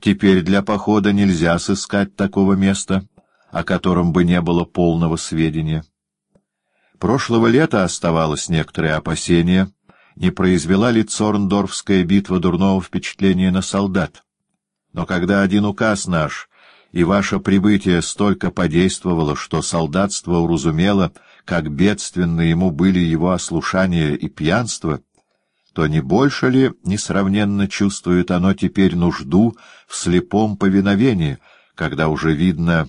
Теперь для похода нельзя сыскать такого места, о котором бы не было полного сведения. Прошлого лета оставалось некоторое опасение, не произвела ли Цорндорфская битва дурного впечатления на солдат. Но когда один указ наш и ваше прибытие столько подействовало, что солдатство уразумело, как бедственно ему были его ослушание и пьянство, то не больше ли несравненно чувствует оно теперь нужду в слепом повиновении, когда уже видно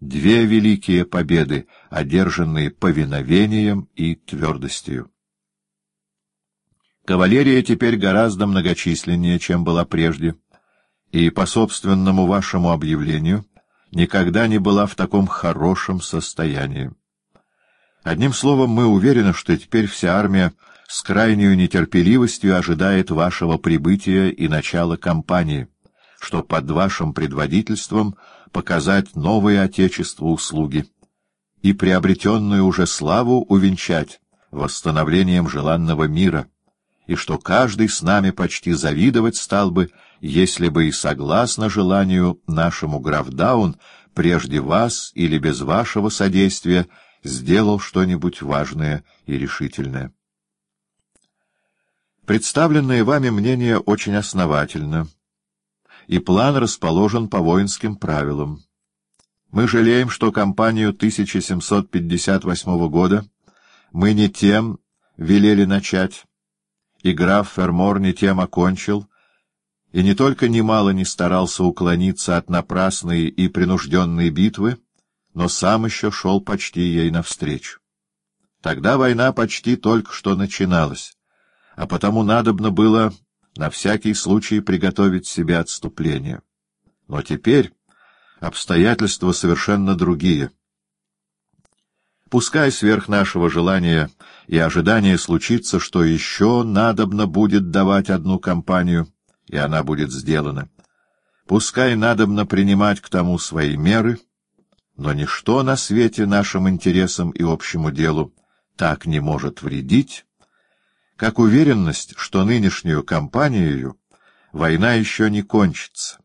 две великие победы, одержанные повиновением и твердостью. Кавалерия теперь гораздо многочисленнее, чем была прежде, и, по собственному вашему объявлению, никогда не была в таком хорошем состоянии. Одним словом, мы уверены, что теперь вся армия с крайней нетерпеливостью ожидает вашего прибытия и начала кампании, что под вашим предводительством показать новое Отечеству услуги и приобретенную уже славу увенчать восстановлением желанного мира, и что каждый с нами почти завидовать стал бы, если бы и согласно желанию нашему граф прежде вас или без вашего содействия сделал что-нибудь важное и решительное. Представленное вами мнение очень основательно, и план расположен по воинским правилам. Мы жалеем, что кампанию 1758 года мы не тем велели начать, и граф Фермор не тем окончил, и не только немало не старался уклониться от напрасной и принужденной битвы, но сам еще шел почти ей навстречу. Тогда война почти только что начиналась, а потому надобно было на всякий случай приготовить себе отступление. Но теперь обстоятельства совершенно другие. Пускай сверх нашего желания и ожидания случится, что еще надобно будет давать одну компанию, и она будет сделана. Пускай надобно принимать к тому свои меры — но ничто на свете нашим интересам и общему делу так не может вредить, как уверенность, что нынешнюю кампанию война еще не кончится,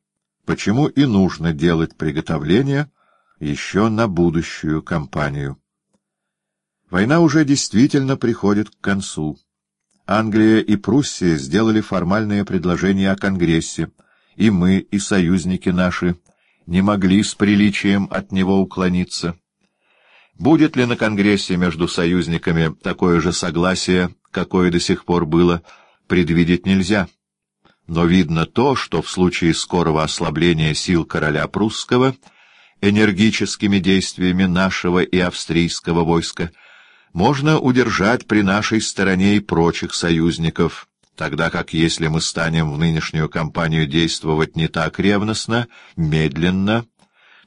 почему и нужно делать приготовления еще на будущую кампанию. Война уже действительно приходит к концу. Англия и Пруссия сделали формальное предложение о Конгрессе, и мы, и союзники наши — не могли с приличием от него уклониться. Будет ли на Конгрессе между союзниками такое же согласие, какое до сих пор было, предвидеть нельзя. Но видно то, что в случае скорого ослабления сил короля прусского энергическими действиями нашего и австрийского войска можно удержать при нашей стороне и прочих союзников, тогда как если мы станем в нынешнюю кампанию действовать не так ревностно, медленно,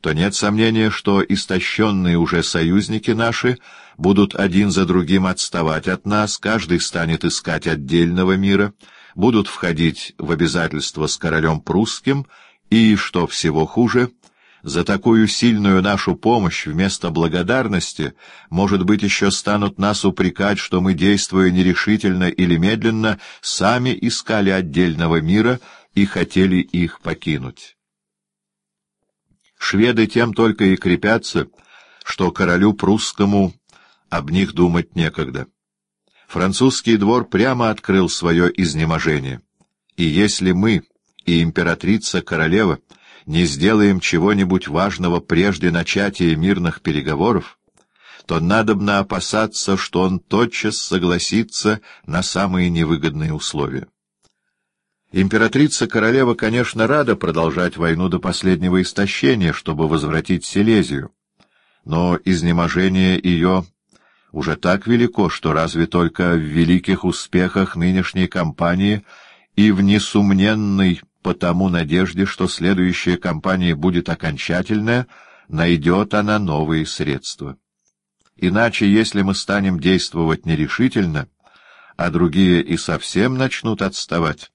то нет сомнения, что истощенные уже союзники наши будут один за другим отставать от нас, каждый станет искать отдельного мира, будут входить в обязательства с королем прусским и, что всего хуже, — за такую сильную нашу помощь вместо благодарности, может быть, еще станут нас упрекать, что мы, действуя нерешительно или медленно, сами искали отдельного мира и хотели их покинуть. Шведы тем только и крепятся, что королю прусскому об них думать некогда. Французский двор прямо открыл свое изнеможение. И если мы и императрица-королева не сделаем чего-нибудь важного прежде начатия мирных переговоров, то надобно опасаться, что он тотчас согласится на самые невыгодные условия. Императрица-королева, конечно, рада продолжать войну до последнего истощения, чтобы возвратить Силезию, но изнеможение ее уже так велико, что разве только в великих успехах нынешней кампании и в несумненной по тому надежде, что следующая кампания будет окончательная, найдет она новые средства. Иначе, если мы станем действовать нерешительно, а другие и совсем начнут отставать,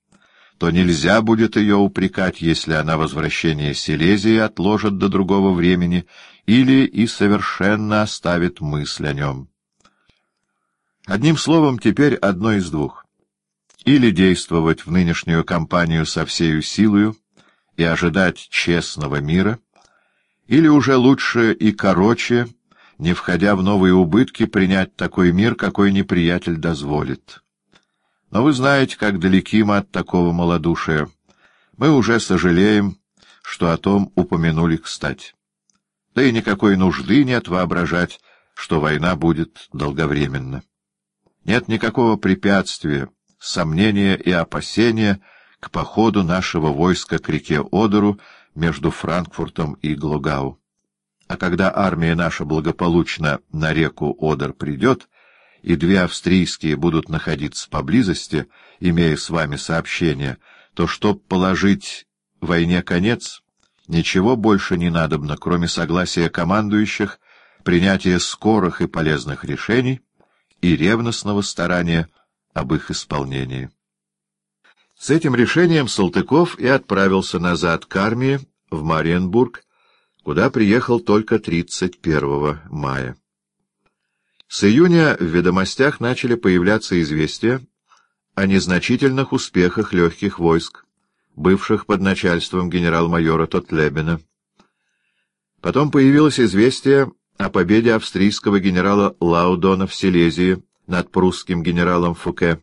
то нельзя будет ее упрекать, если она возвращение Силезии отложит до другого времени или и совершенно оставит мысль о нем. Одним словом, теперь одно из двух или действовать в нынешнюю кампанию со всею силою и ожидать честного мира, или уже лучше и короче, не входя в новые убытки, принять такой мир, какой неприятель дозволит. Но вы знаете, как далеки мы от такого малодушия. Мы уже сожалеем, что о том упомянули кстати. Да и никакой нужды нет воображать, что война будет долговременна. Нет никакого препятствия, сомнения и опасения к походу нашего войска к реке Одеру между Франкфуртом и Глогау. А когда армия наша благополучно на реку Одер придет, и две австрийские будут находиться поблизости, имея с вами сообщение, то, чтоб положить войне конец, ничего больше не надобно, кроме согласия командующих, принятия скорых и полезных решений и ревностного старания об их исполнении. С этим решением Салтыков и отправился назад к армии в Мариенбург, куда приехал только 31 мая. С июня в ведомостях начали появляться известия о незначительных успехах легких войск, бывших под начальством генерал-майора Тотлебена. Потом появилось известие о победе австрийского генерала Лаудона в Силезии над прусским генералом Фуке.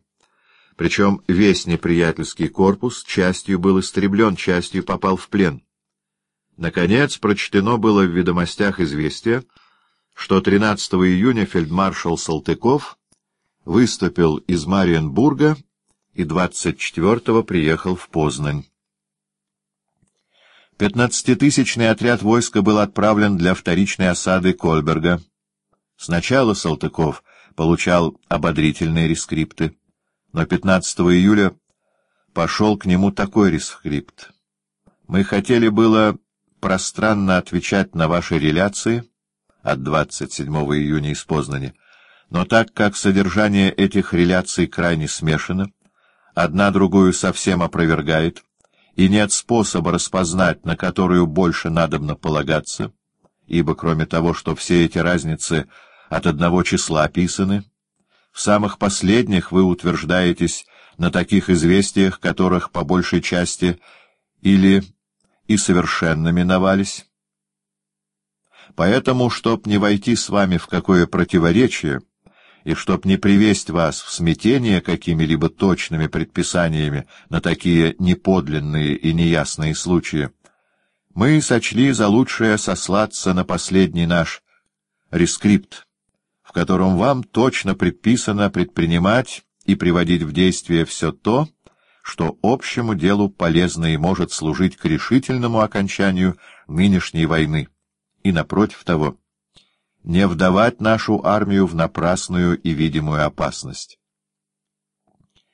Причем весь неприятельский корпус частью был истреблен, частью попал в плен. Наконец, прочтено было в ведомостях известие, что 13 июня фельдмаршал Салтыков выступил из Мариенбурга и 24-го приехал в Познань. Пятнадцатитысячный отряд войска был отправлен для вторичной осады Кольберга. Сначала Салтыков получал ободрительные рескрипты, но 15 июля пошел к нему такой рескрипт. «Мы хотели было пространно отвечать на ваши реляции от 27 июня из Познани, но так как содержание этих реляций крайне смешано, одна другую совсем опровергает, и нет способа распознать, на которую больше надобно полагаться, ибо кроме того, что все эти разницы от одного числа описаны, в самых последних вы утверждаетесь на таких известиях, которых по большей части или и совершенно миновались. Поэтому, чтоб не войти с вами в какое противоречие, и чтоб не привесть вас в смятение какими-либо точными предписаниями на такие неподлинные и неясные случаи, мы сочли за лучшее сослаться на последний наш рескрипт, в котором вам точно предписано предпринимать и приводить в действие все то, что общему делу полезно и может служить к решительному окончанию нынешней войны, и, напротив того, не вдавать нашу армию в напрасную и видимую опасность.